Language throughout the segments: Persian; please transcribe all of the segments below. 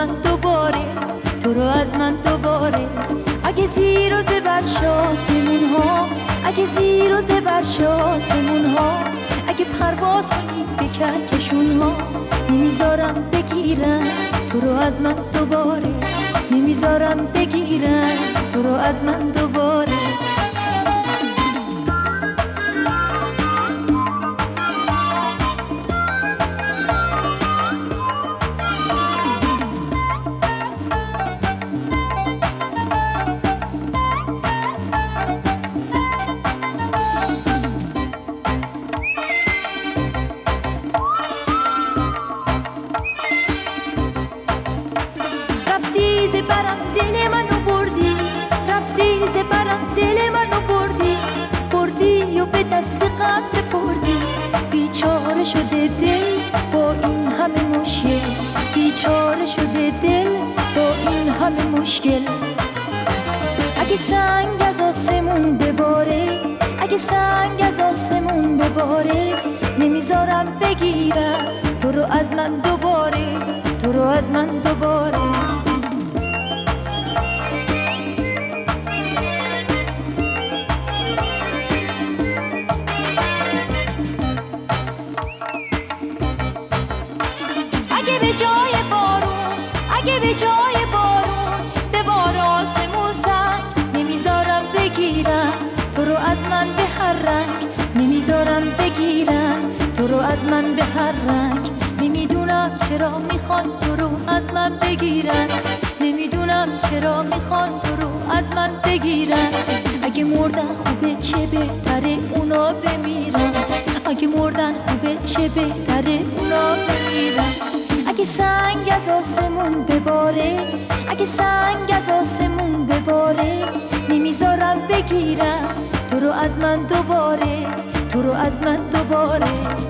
من دوباره تو رو از من دوباره اگه زیر و زبر سیمون ها اگه زیر و زبر سیمون ها. اگه پرواز کنی به کشون ها نمی‌ذارم بگیرم تو رو از من دوباره نمی‌ذارم بگیرم تو رو از من دوباره مشکل اگه سنگ از آسمون بباره اگه سنگ از آسمون بباره نمی‌ذارم بگیرم تو رو از من دوباره تو رو از من دوباره. تو رو از من به هر رنگ نمی‌دونم چرا می‌خوان تو رو از من بگیرن. نمی‌دونم چرا می‌خوان تو رو از من بگیرن. اگه مردن خوبه چه بهتره اونا بمیرن. اگه مردن خوبه چه بهتره اونا بمیرن. اگه سنگ از آسمون بباره اگه سنگ از آسمون بباره نمی‌ذارم بگیرم تو رو از من دوباره تو رو از من دوباره.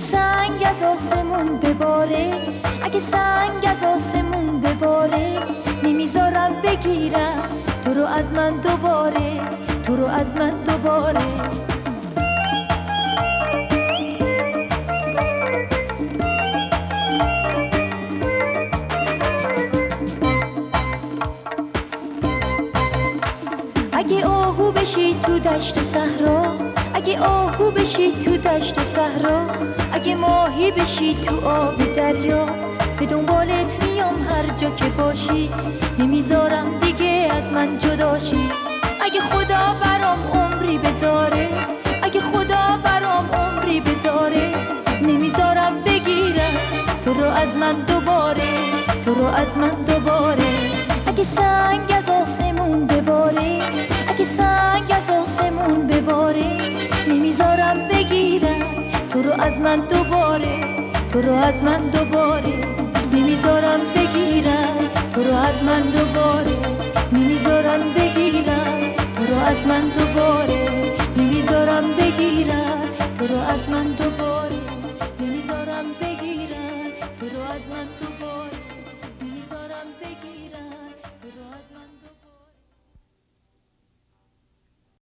سنگ از آسمون بباره. اگه سنگ از آسمون بباره نمی‌ذارم بگیرم. تو رو از من دوباره تو رو از من دوباره. تو دشت و صحرا اگه آهو بشی تو دشت و صحرا اگه ماهی بشی تو آب دریا به دنبالت میام هر جا که باشی نمی‌ذارم دیگه از من جداشی اگه خدا برام عمری بذاره اگه خدا برام عمری بذاره نمی‌ذارم بگیرم تو رو از من دوباره تو رو از من دوباره. اگه سنگ از آسمون بباره اگه سنگ از من دوباره تو رو از من دوباره نمی‌ذارم بگیرم. تو رو از من دوباره نمی‌ذارم بگیرم. تو رو از من دوباره نمی‌ذارم بگیرم. تو رو از من دوباره نمی‌ذارم بگیرم. تو رو از من دوباره